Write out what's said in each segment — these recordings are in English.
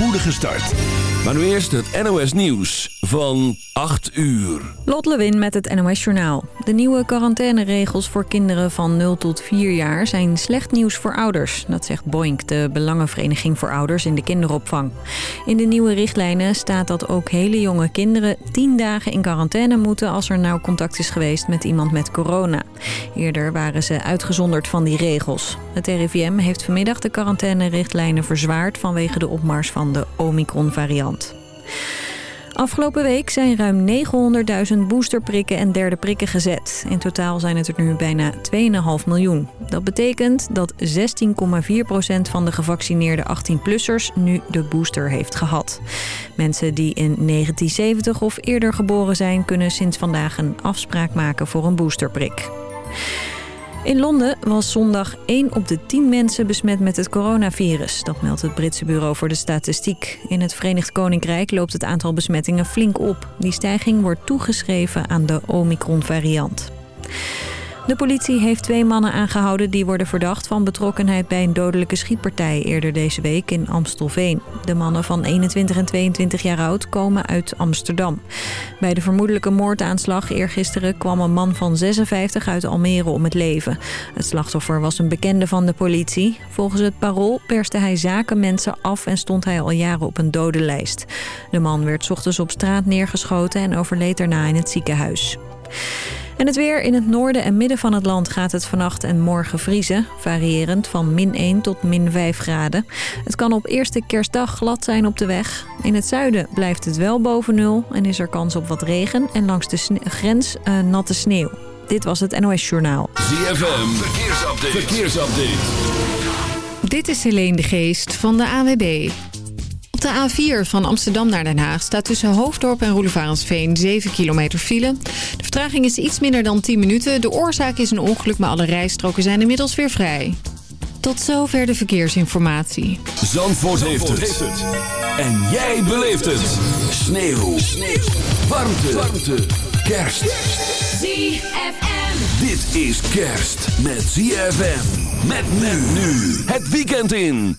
spoedige start. Maar nu eerst het NOS Nieuws van 8 uur. Lot Lewin met het NOS Journaal. De nieuwe quarantaineregels voor kinderen van 0 tot 4 jaar zijn slecht nieuws voor ouders. Dat zegt Boink, de Belangenvereniging voor Ouders in de kinderopvang. In de nieuwe richtlijnen staat dat ook hele jonge kinderen 10 dagen in quarantaine moeten... als er nauw contact is geweest met iemand met corona. Eerder waren ze uitgezonderd van die regels. Het RIVM heeft vanmiddag de quarantainerichtlijnen verzwaard... vanwege de opmars van de Omicron-variant. Afgelopen week zijn ruim 900.000 boosterprikken en derde prikken gezet. In totaal zijn het er nu bijna 2,5 miljoen. Dat betekent dat 16,4% van de gevaccineerde 18-plussers nu de booster heeft gehad. Mensen die in 1970 of eerder geboren zijn... kunnen sinds vandaag een afspraak maken voor een boosterprik. In Londen was zondag 1 op de 10 mensen besmet met het coronavirus. Dat meldt het Britse Bureau voor de Statistiek. In het Verenigd Koninkrijk loopt het aantal besmettingen flink op. Die stijging wordt toegeschreven aan de Omicron-variant. De politie heeft twee mannen aangehouden die worden verdacht van betrokkenheid bij een dodelijke schietpartij eerder deze week in Amstelveen. De mannen van 21 en 22 jaar oud komen uit Amsterdam. Bij de vermoedelijke moordaanslag eergisteren kwam een man van 56 uit Almere om het leven. Het slachtoffer was een bekende van de politie. Volgens het parool perste hij zakenmensen af en stond hij al jaren op een dodenlijst. De man werd ochtends op straat neergeschoten en overleed daarna in het ziekenhuis. En het weer in het noorden en midden van het land gaat het vannacht en morgen vriezen. Variërend van min 1 tot min 5 graden. Het kan op eerste kerstdag glad zijn op de weg. In het zuiden blijft het wel boven nul en is er kans op wat regen en langs de grens uh, natte sneeuw. Dit was het NOS Journaal. ZFM, verkeersupdate. verkeersupdate. Dit is Helene de Geest van de AWB. Op de A4 van Amsterdam naar Den Haag staat tussen Hoofddorp en Roelevarensveen 7 kilometer file. De vertraging is iets minder dan 10 minuten. De oorzaak is een ongeluk, maar alle rijstroken zijn inmiddels weer vrij. Tot zover de verkeersinformatie. Zandvoort, heeft, het. En jij beleeft het. Sneeuw. Sneeuw. Warmte. Warmte. Kerst. ZFM. Dit is kerst met ZFM. Met men nu. Het weekend in.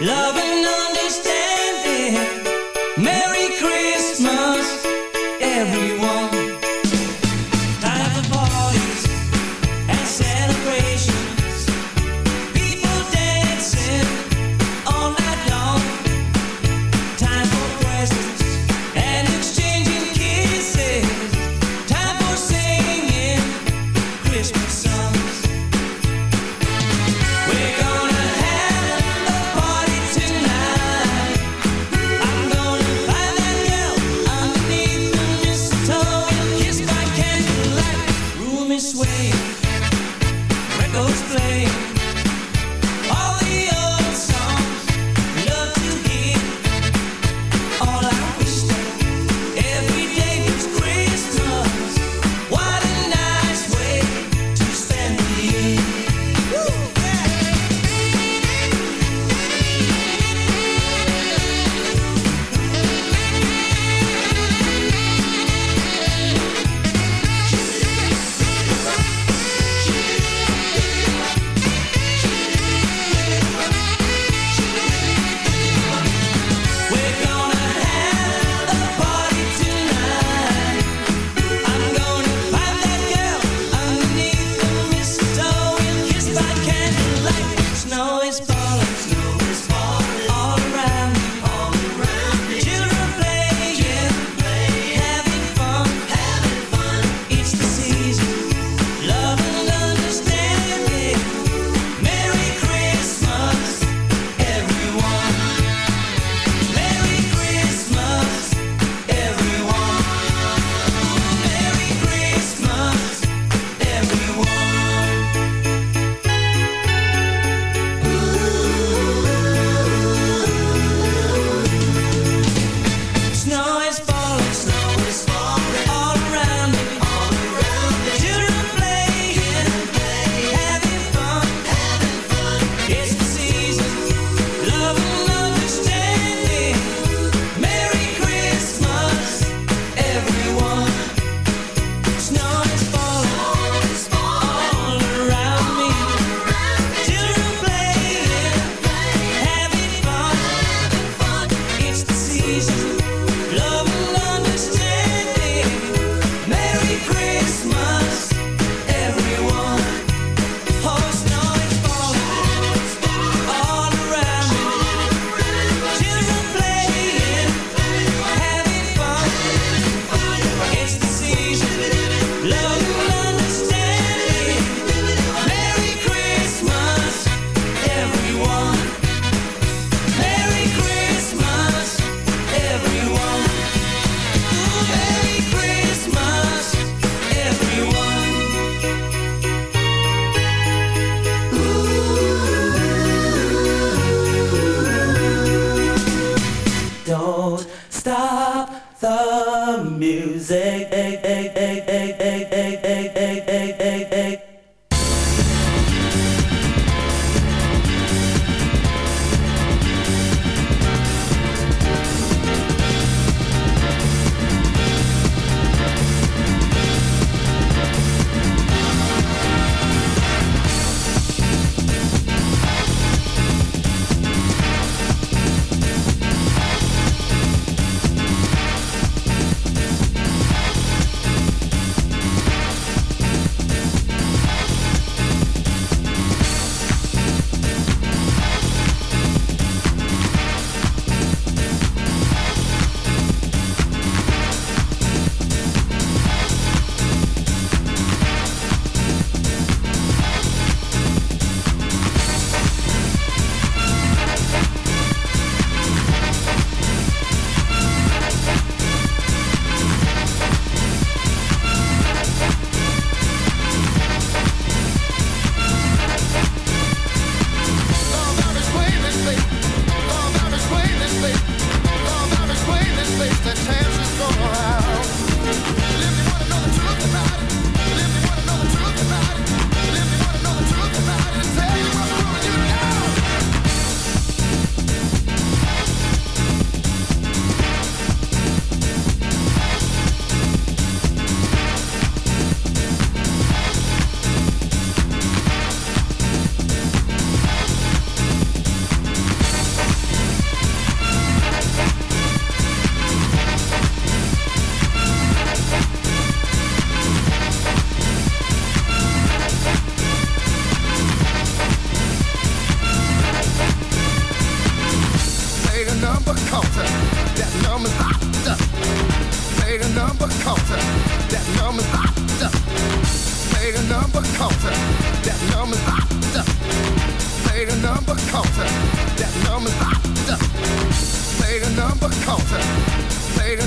Love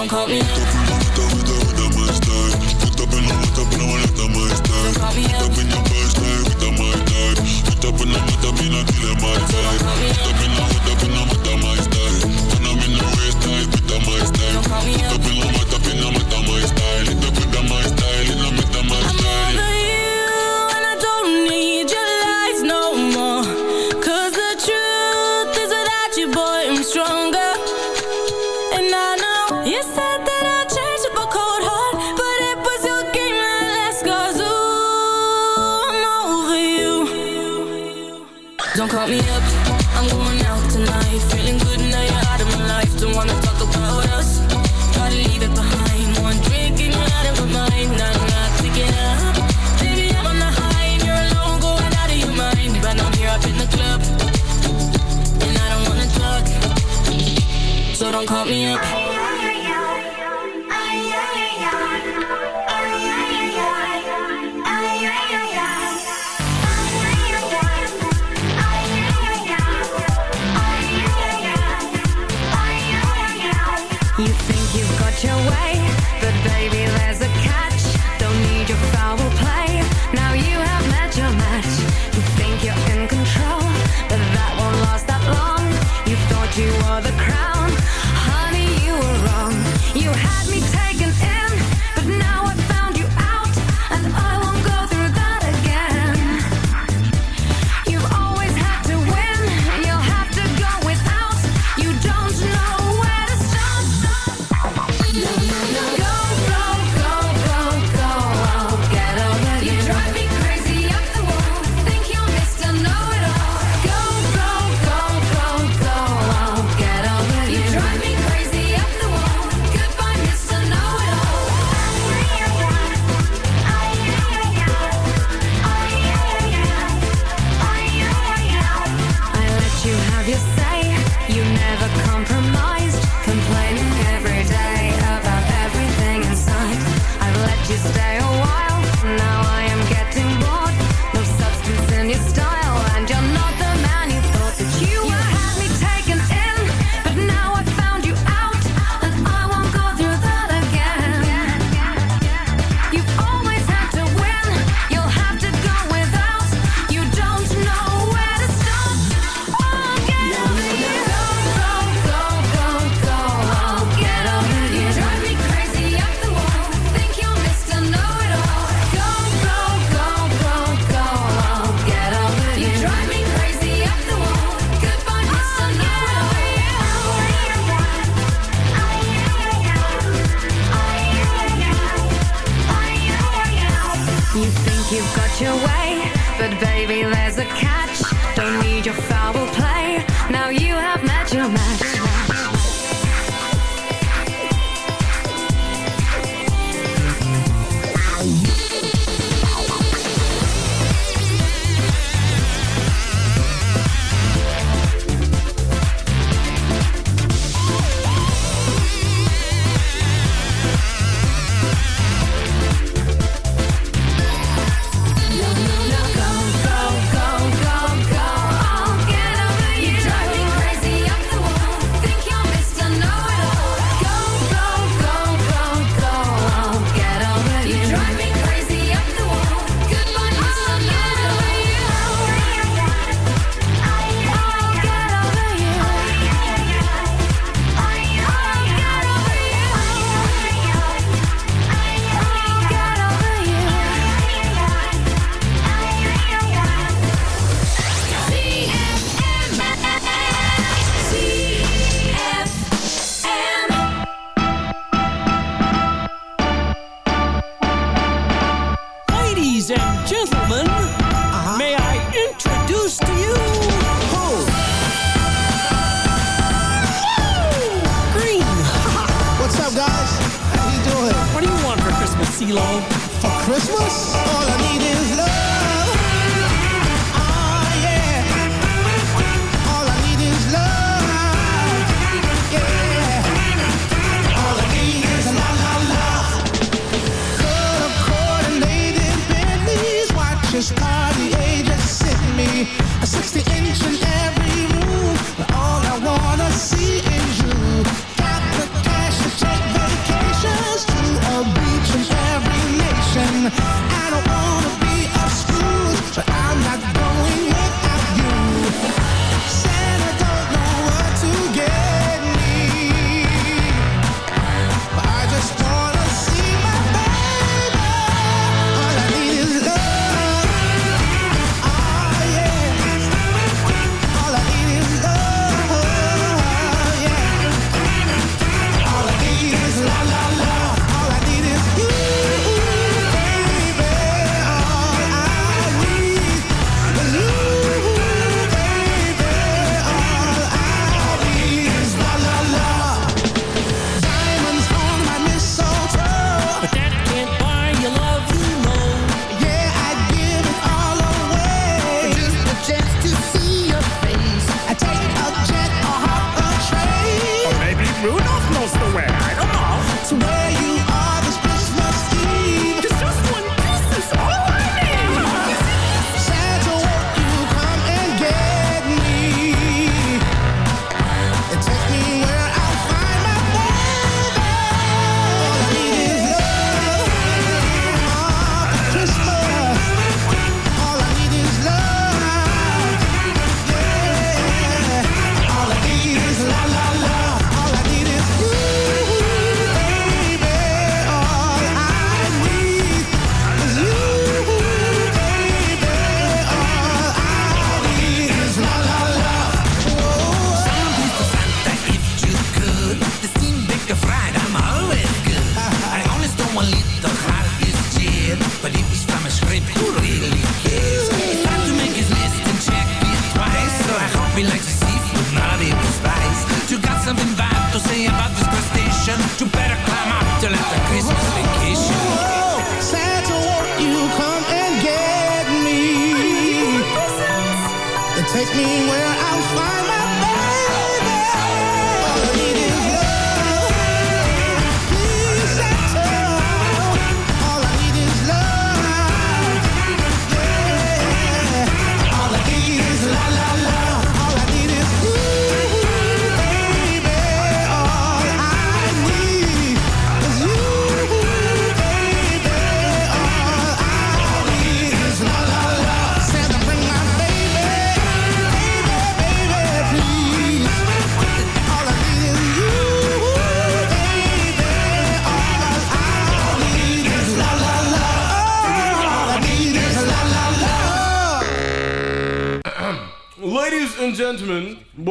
don't call me. Put up in the put up in the one up my style. Put up in your birthday up my time. Put up in the put up in the up. Put up in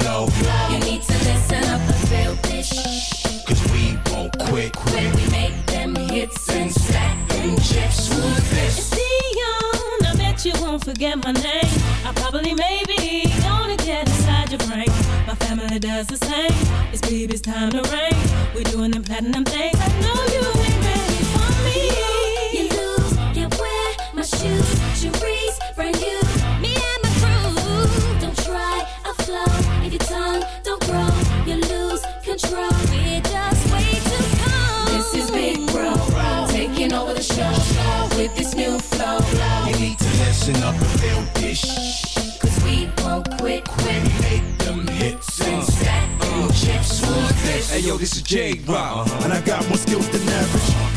flow. You need to listen up a real bitch. Cause we won't quit. When we make them hits and stack them chips, who's this? It's Dion. I bet you won't forget my name. I probably, maybe, gonna get inside your brain. My family does the same. It's baby's time to rain. We're doing them platinum things listen up and feel this. Cause we won't quit, quit. Make them hits and Stack them chips, who's this? Hey yo, this is J Rock. Uh-huh. And I got more skills than average.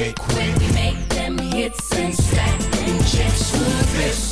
When we make them hits and stack them chips, who's this?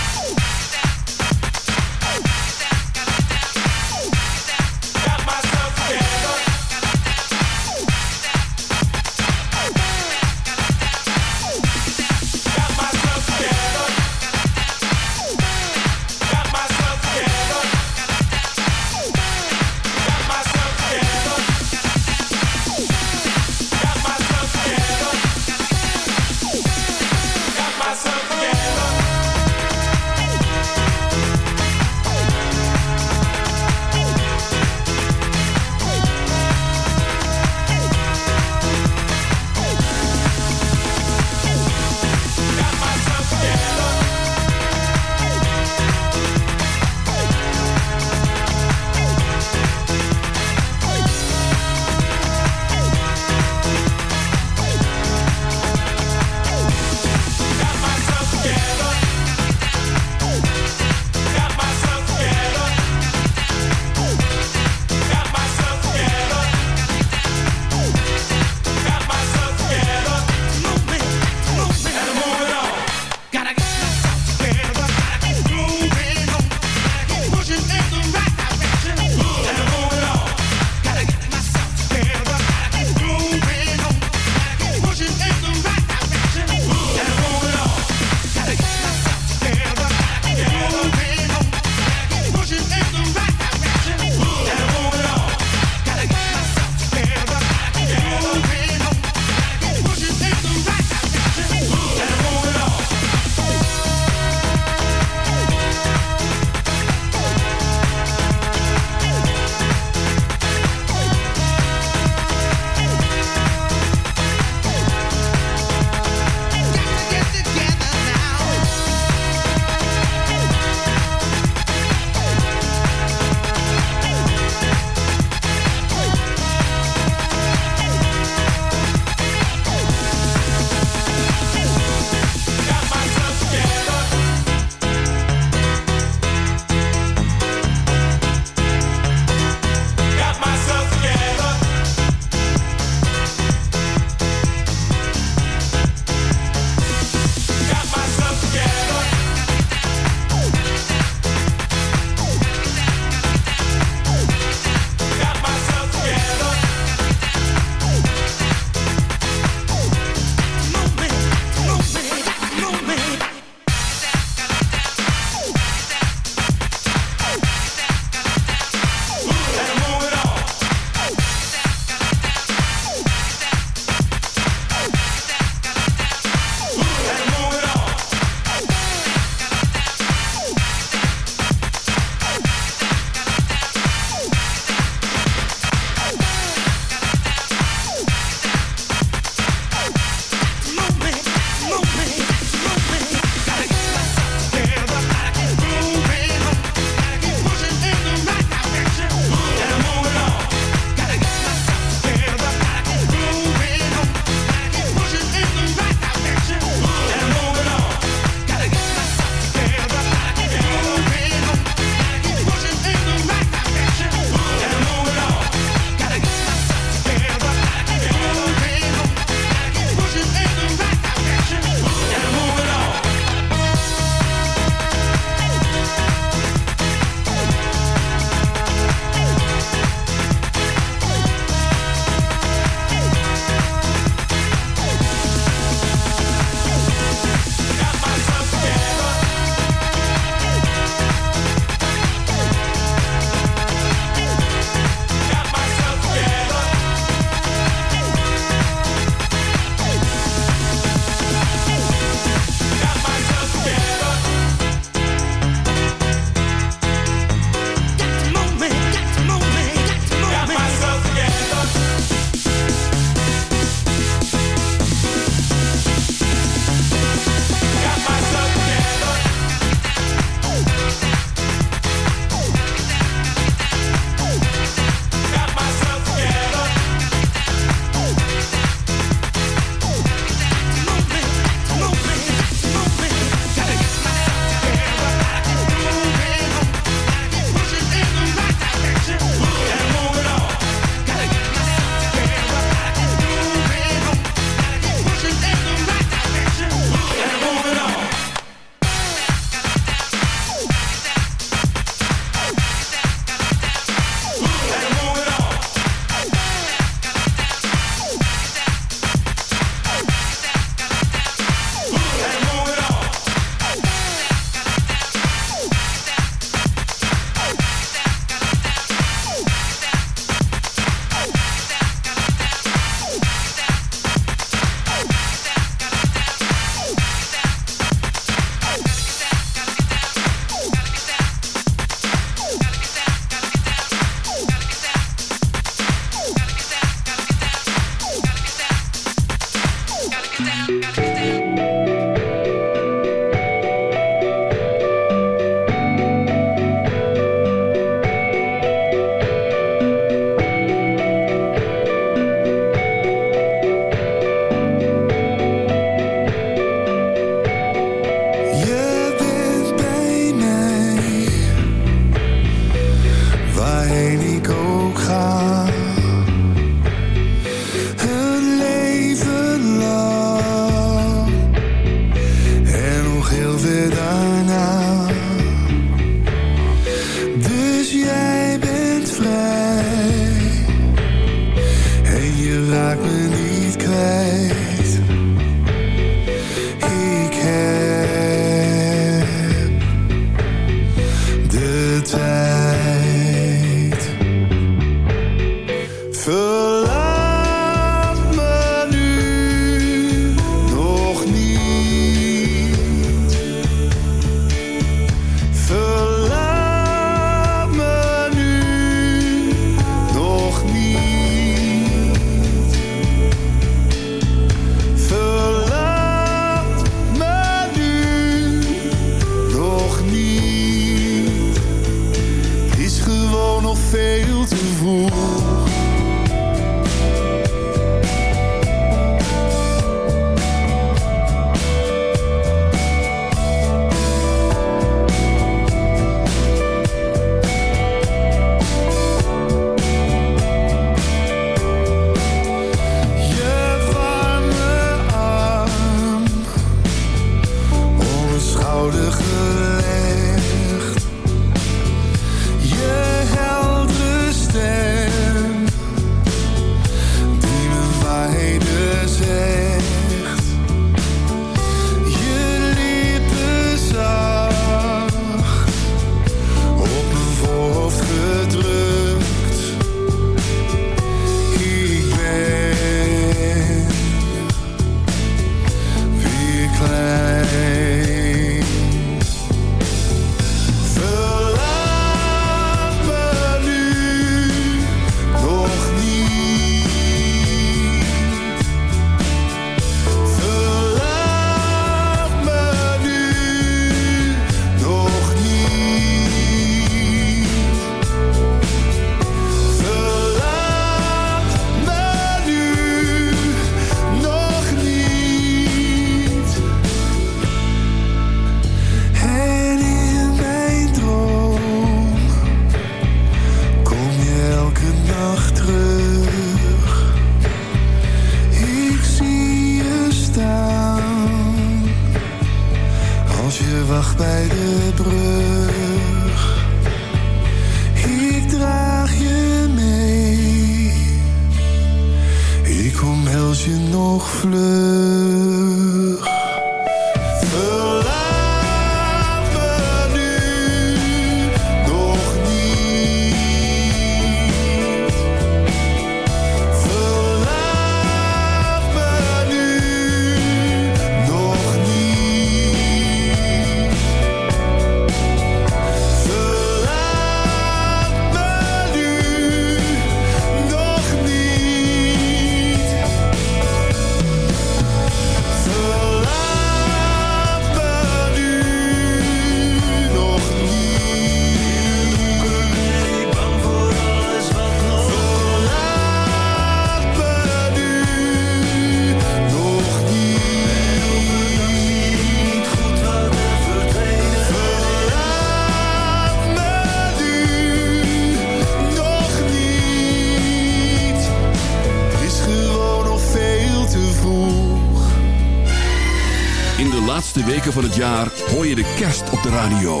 hoor je de kerst op de radio.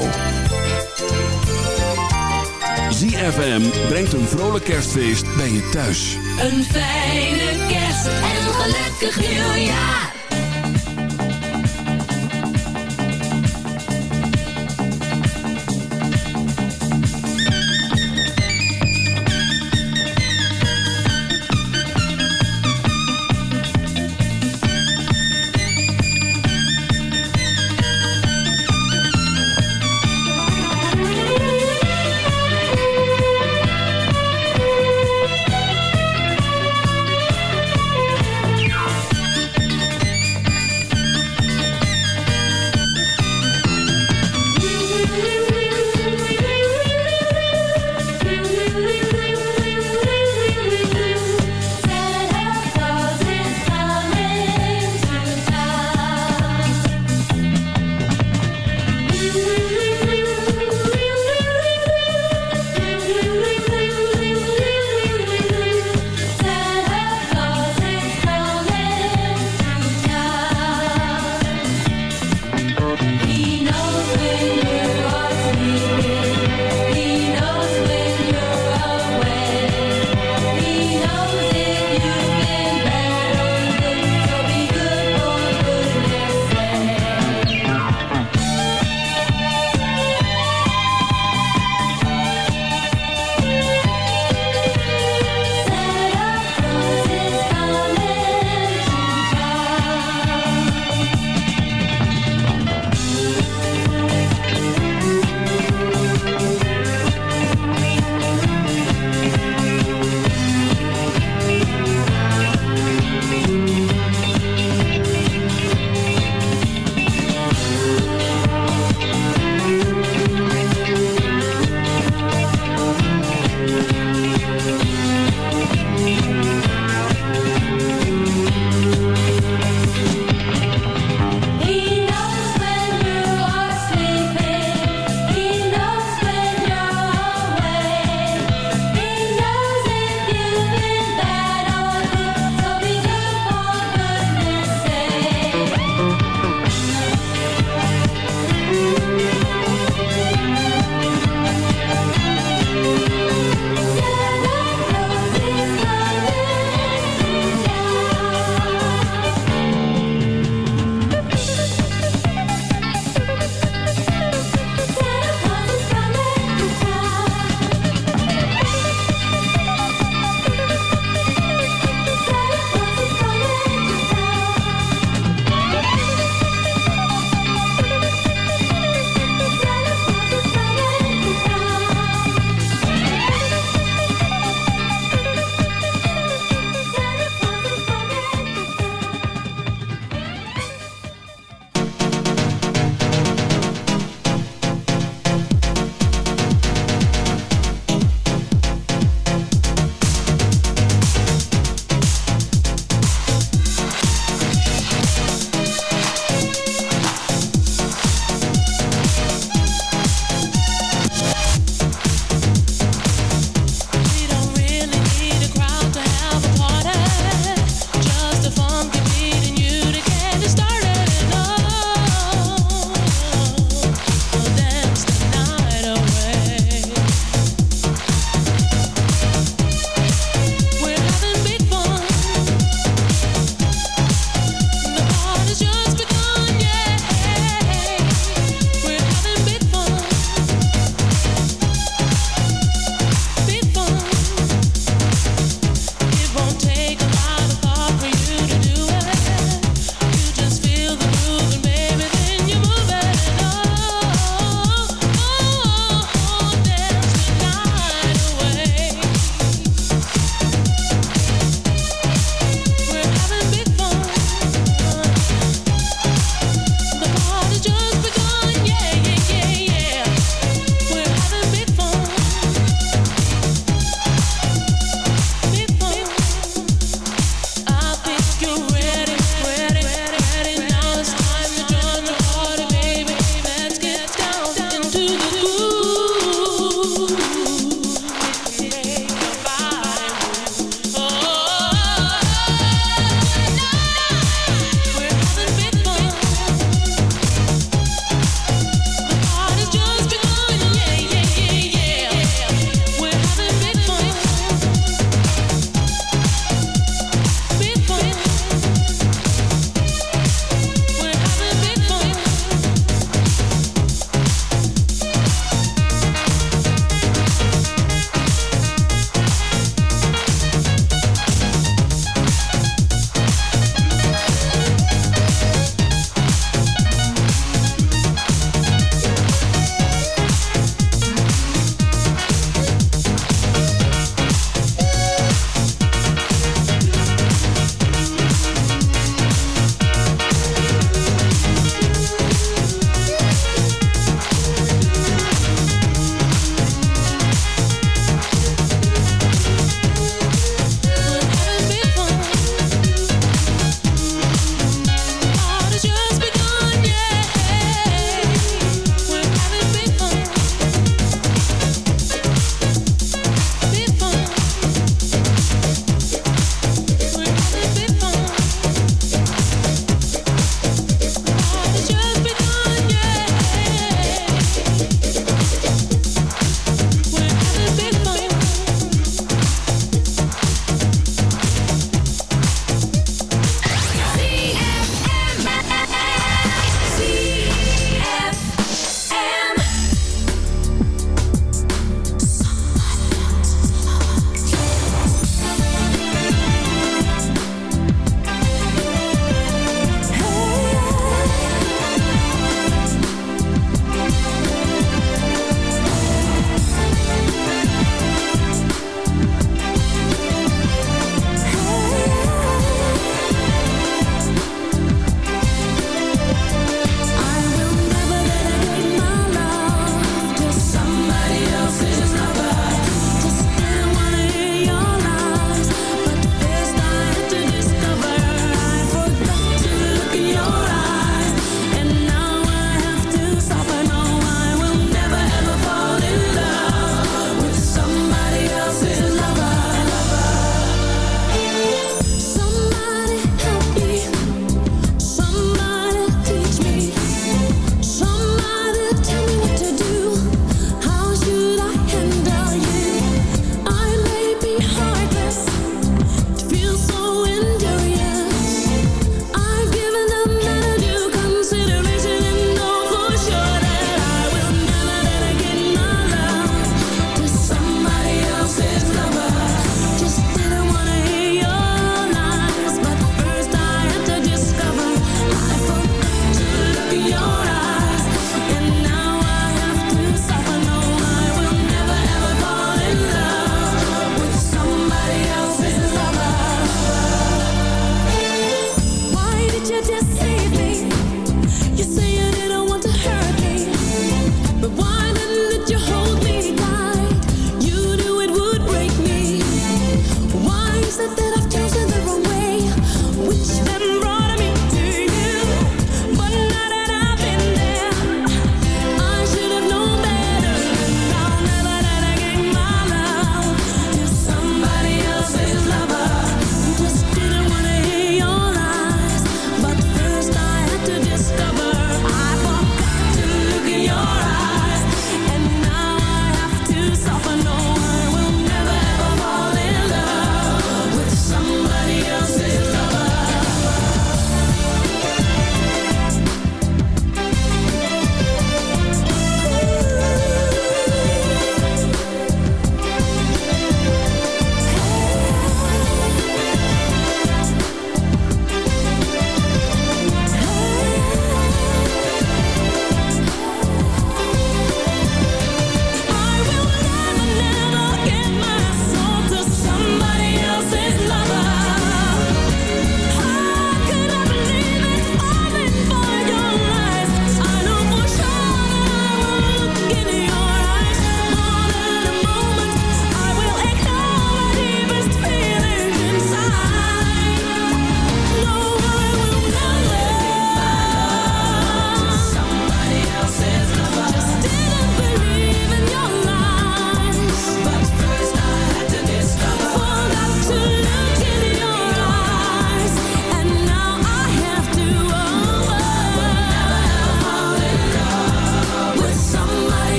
ZFM brengt een vrolijk kerstfeest bij je thuis. Een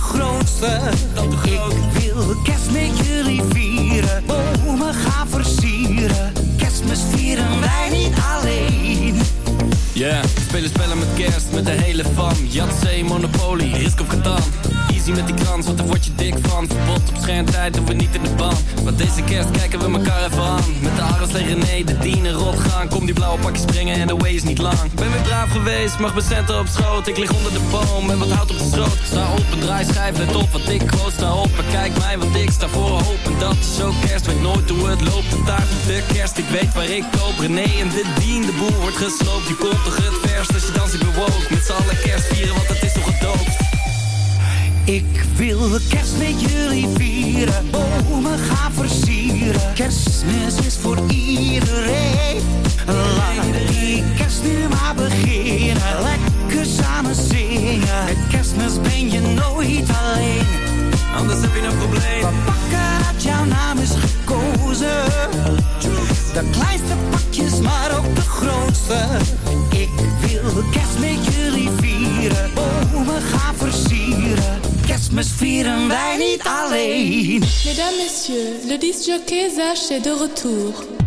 maar ook de grootste. Ik wil kerst met jullie vieren, bomen gaan versieren. Spelen spellen met kerst, met de hele fam. Yatzee, Monopoly, Risk of Catan. Easy met die krans, want daar word je dik van. Verbod op schermtijd, doen we niet in de band. Want deze kerst kijken we elkaar even aan. Met de Aras tegen René, de dienen rot gaan. Kom die blauwe pakjes springen en de way is niet lang. Ben weer braaf geweest, mag mijn centen op schoot. Ik lig onder de boom en wat hout op de stroot Sta op en draai schijf, let op wat ik groot sta op En kijk mij, want ik sta voor hoop En dat is ook kerst, weet nooit hoe het loopt. De taart de kerst, ik weet waar ik koop. René en de dien, de boel wordt gesloopt. Je komt toch het als je dans ik bewoog Met z'n allen kerst vieren, want het is toch gedoopt Ik wil kerst met jullie vieren, bomen gaan versieren. Kerstmis is voor iedereen. Laat die kerst nu maar beginnen. Lekker samen zingen. Met kerstmis ben je nooit alleen. Anders heb je een probleem. We pakken dat jouw naam is gekozen. De kleinste pakjes, maar ook de grootste. Ik wil kerst met jullie vieren. Bomen gaan versieren. Kerstmis vieren wij niet alleen. Mesdames, Messieurs, le disc-jockey Zach est de retour.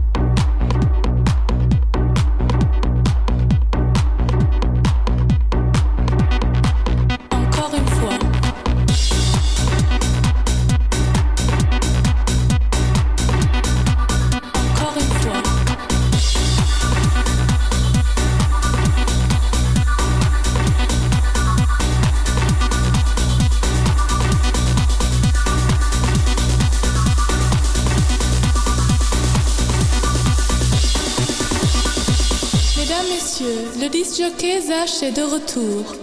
Messieurs, le disc-jockey Zach est de retour.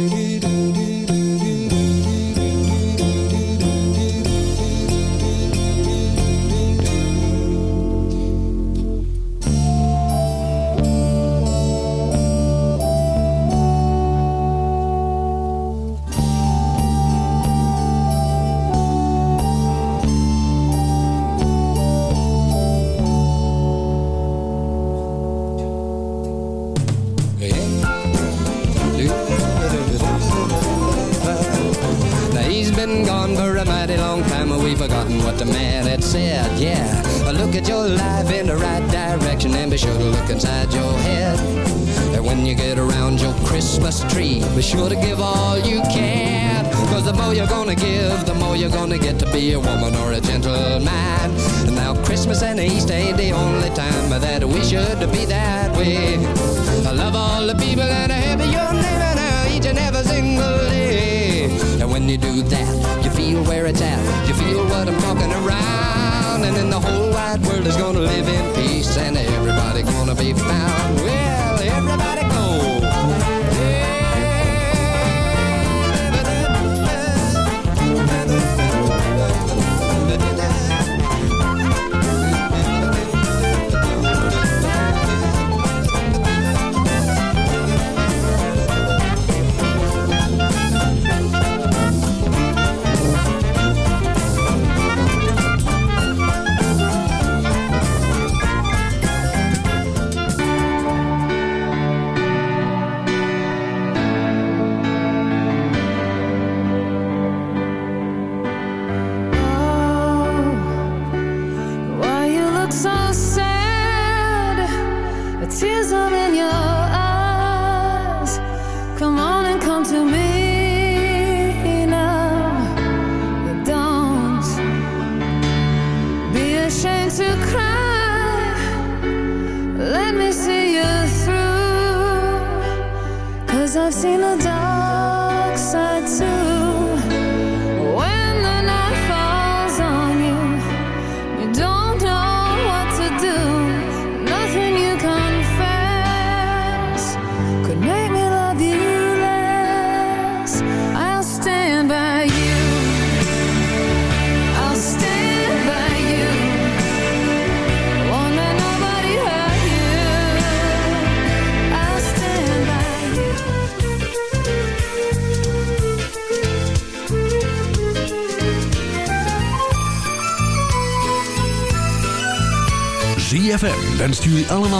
You feel what I'm talking around. And then the whole wide world is gonna live in peace and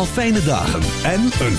fijne dagen en een